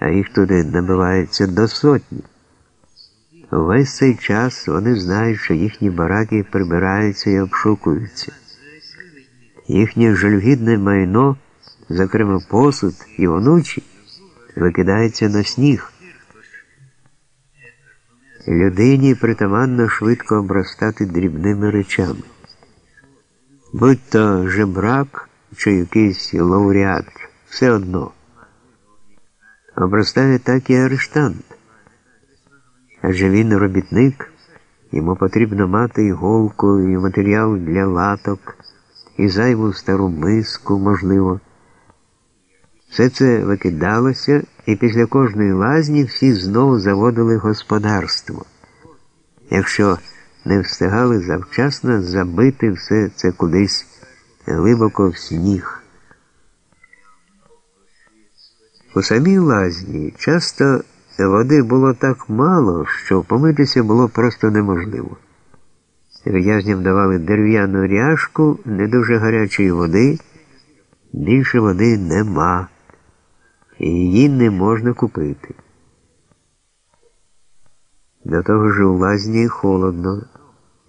а їх туди набивається до сотні. Весь цей час вони знають, що їхні бараки прибираються і обшукуються. Їхнє жалюгідне майно, зокрема посуд і онучі, викидається на сніг. Людині притаманно швидко обростати дрібними речами. Будь то жебрак чи якийсь лауреат, все одно. Обростає так і арештант. Адже він робітник, йому потрібно мати іголку, і матеріал для латок, і зайву стару миску, можливо. Все це викидалося, і після кожної лазні всі знову заводили господарство. Якщо не встигали завчасно забити все це кудись глибоко в сніг. У самій лазні часто води було так мало, що помитися було просто неможливо. В'язням давали дерев'яну ряшку, не дуже гарячої води, більше води нема, і її не можна купити. До того ж у лазні холодно,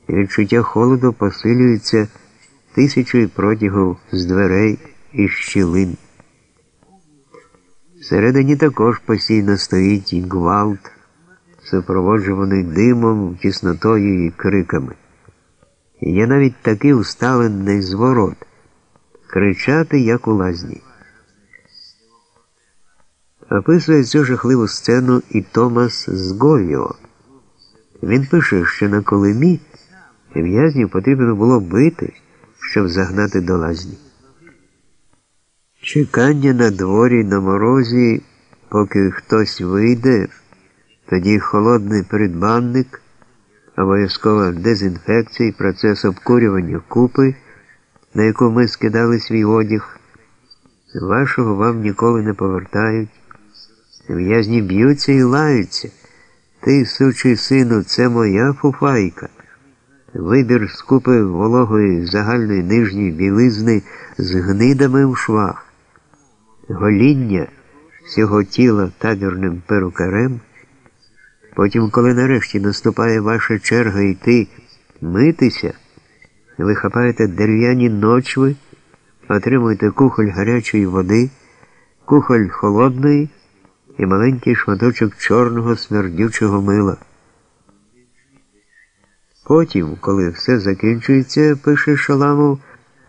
і відчуття холоду посилюється тисячою протягів з дверей і щілин. Всередині також постійно стоїть і гвалт, супроводжуваний димом, тіснотою і криками. І є навіть такий усталений зворот кричати, як у лазні. Описує цю жахливу сцену і Томас Зговіо. Він пише, що на Колимі в'язнів потрібно було бити, щоб загнати до лазні. Чекання на дворі на морозі, поки хтось вийде, тоді холодний придбанник, обов'язкова дезінфекція і процес обкурювання купи, на яку ми скидали свій одяг, вашого вам ніколи не повертають. В'язні б'ються і лаються. Ти, сучий сину, це моя фуфайка. Вибір скупи вологої загальної нижньої білизни з гнидами в швах гоління всього тіла табірним перукарем, потім, коли нарешті наступає ваша черга йти митися, ви хапаєте дерев'яні ночви, отримуєте кухоль гарячої води, кухоль холодної і маленький шматочок чорного смердючого мила. Потім, коли все закінчується, пише Шаламов,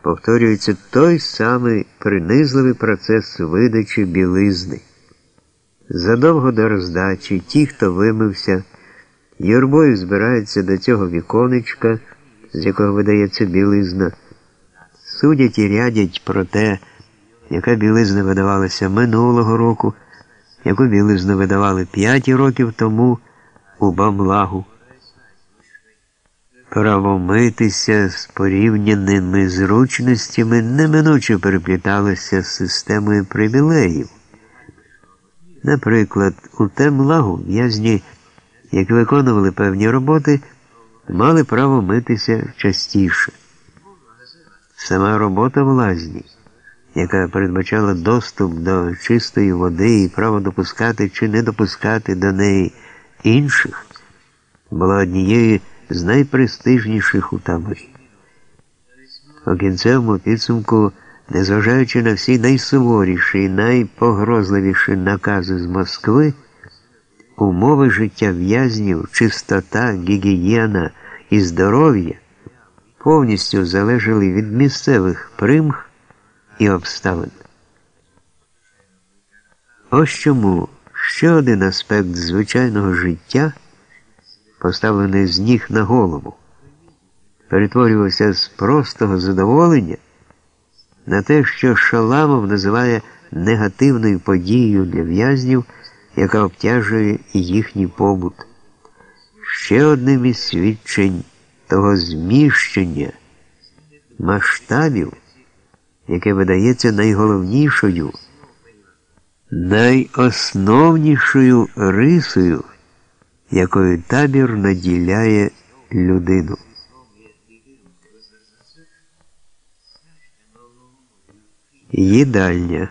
повторюється той самий принизливий процес видачі білизни. Задовго до роздачі ті, хто вимився, юрбою збираються до цього віконечка, з якого видається білизна, судять і рядять про те, яка білизна видавалася минулого року, яку білизну видавали п'ять років тому у Бамлагу. Право митися з порівняними зручностями неминуче перепліталося з системою привілеїв. Наприклад, у темлагу в'язні, які виконували певні роботи, мали право митися частіше. Сама робота в лазні, яка передбачала доступ до чистої води і право допускати чи не допускати до неї інших, була однією з найпрестижніших у таборі. У кінцевому підсумку, незважаючи на всі найсуворіші і найпогрозливіші накази з Москви, умови життя в'язнів, чистота, гігієна і здоров'я повністю залежали від місцевих примх і обставин. Ось чому ще один аспект звичайного життя поставлений з ніг на голову, перетворювався з простого задоволення на те, що Шаламов називає негативною подією для в'язнів, яка обтяжує їхній побут. Ще одним із свідчень того зміщення масштабів, яке видається найголовнішою, найосновнішою рисою якою табір наділяє людину. Їдальня